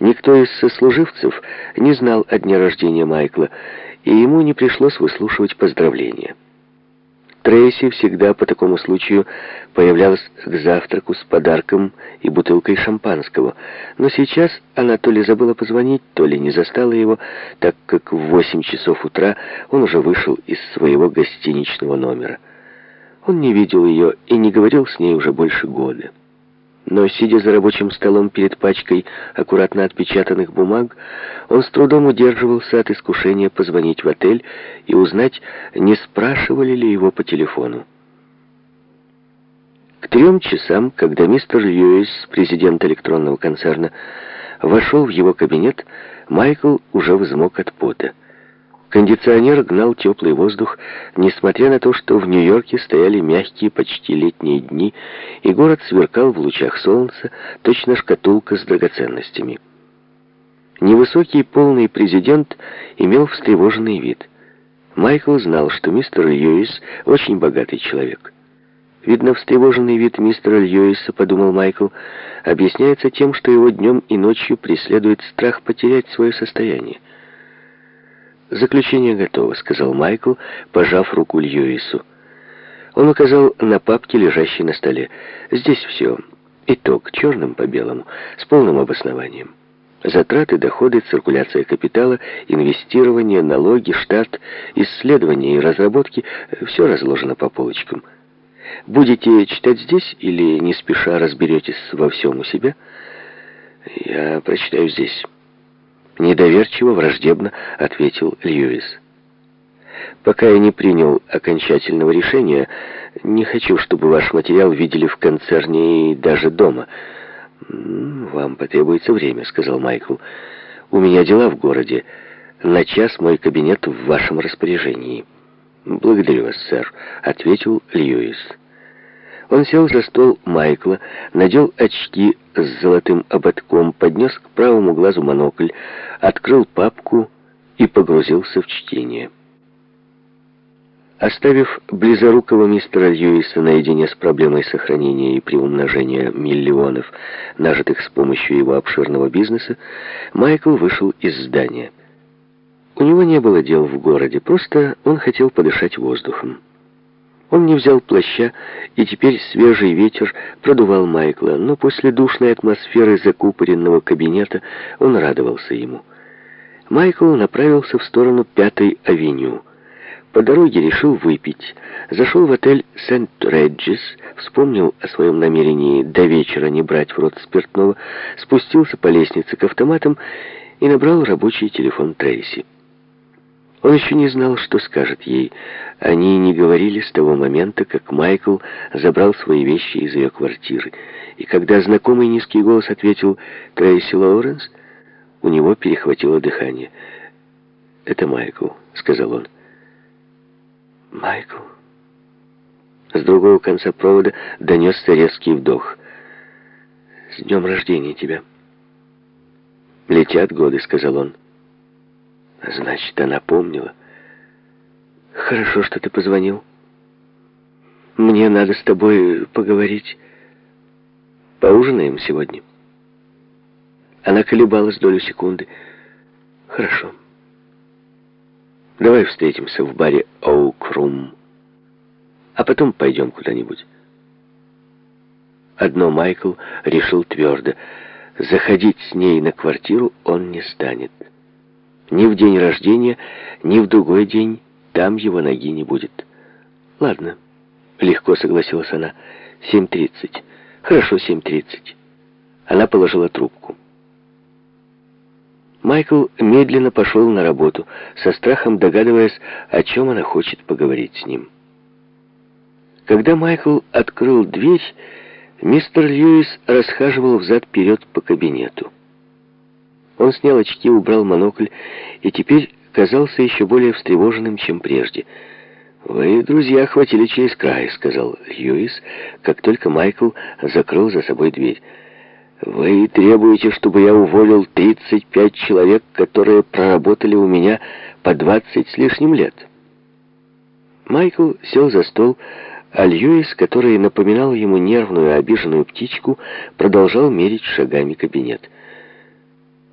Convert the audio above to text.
Никто из сослуживцев не знал о дне рождения Майкла, и ему не пришлось выслушивать поздравления. Трейси всегда по такому случаю появлялась к завтраку с подарком и бутылкой шампанского. Но сейчас она то ли забыла позвонить, то ли не застала его, так как в восемь часов утра он уже вышел из своего гостиничного номера. Он не видел ее и не говорил с ней уже больше года. Но, сидя за рабочим столом перед пачкой аккуратно отпечатанных бумаг, он с трудом удерживался от искушения позвонить в отель и узнать, не спрашивали ли его по телефону. К трем часам, когда мистер Льюис, президент электронного концерна, вошел в его кабинет, Майкл уже взмок от пота. Кондиционер гнал теплый воздух, несмотря на то, что в Нью-Йорке стояли мягкие, почти летние дни, и город сверкал в лучах солнца, точно шкатулка с драгоценностями. Невысокий полный президент имел встревоженный вид. Майкл знал, что мистер Льюис очень богатый человек. Видно, встревоженный вид мистера Льюиса, подумал Майкл, объясняется тем, что его днем и ночью преследует страх потерять свое состояние. «Заключение готово», — сказал Майкл, пожав руку Льюису. Он указал на папки, лежащие на столе. «Здесь все. Итог, черным по белому, с полным обоснованием. Затраты, доходы, циркуляция капитала, инвестирование, налоги, штат, исследования и разработки — все разложено по полочкам. Будете читать здесь или не спеша разберетесь во всем у себя? Я прочитаю здесь». Недоверчиво, враждебно ответил Льюис. «Пока я не принял окончательного решения, не хочу, чтобы ваш материал видели в концерне и даже дома». «Вам потребуется время», — сказал Майкл. «У меня дела в городе. На час мой кабинет в вашем распоряжении». «Благодарю вас, сэр», — ответил Льюис. Он сел за стол Майкла, надел очки с золотым ободком, поднес к правому глазу монокль, открыл папку и погрузился в чтение. Оставив близорукого мистера Льюиса наедине с проблемой сохранения и приумножения миллионов, нажитых с помощью его обширного бизнеса, Майкл вышел из здания. У него не было дел в городе, просто он хотел подышать воздухом. Он не взял плаща, и теперь свежий ветер продувал Майкла, но после душной атмосферы закупоренного кабинета он радовался ему. Майкл направился в сторону Пятой авеню. По дороге решил выпить. Зашел в отель Сент-Реджис, вспомнил о своем намерении до вечера не брать в рот спиртного, спустился по лестнице к автоматам и набрал рабочий телефон Трейси. Он еще не знал, что скажет ей. Они не говорили с того момента, как Майкл забрал свои вещи из ее квартиры. И когда знакомый низкий голос ответил «Трейси Лоуренс», у него перехватило дыхание. «Это Майкл», — сказал он. «Майкл». С другого конца провода донесся резкий вдох. «С днем рождения тебя». «Летят годы», — сказал он. Значит, она помнила. Хорошо, что ты позвонил. Мне надо с тобой поговорить. Поужинаем сегодня. Она колебалась долю секунды. Хорошо. Давай встретимся в баре Оукрум. А потом пойдем куда-нибудь. Одно Майкл решил твердо. Заходить с ней на квартиру он не станет. Ни в день рождения, ни в другой день там его ноги не будет. Ладно, легко согласилась она. 7.30. Хорошо, 7.30. Она положила трубку. Майкл медленно пошел на работу, со страхом догадываясь, о чем она хочет поговорить с ним. Когда Майкл открыл дверь, мистер Льюис расхаживал взад-вперед по кабинету. Он снял очки, убрал монокль и теперь казался еще более встревоженным, чем прежде. «Вы, друзья, хватили через край», — сказал Льюис, как только Майкл закрыл за собой дверь. «Вы требуете, чтобы я уволил 35 человек, которые проработали у меня по 20 с лишним лет?» Майкл сел за стол, а Льюис, который напоминал ему нервную, обиженную птичку, продолжал мерить шагами кабинет.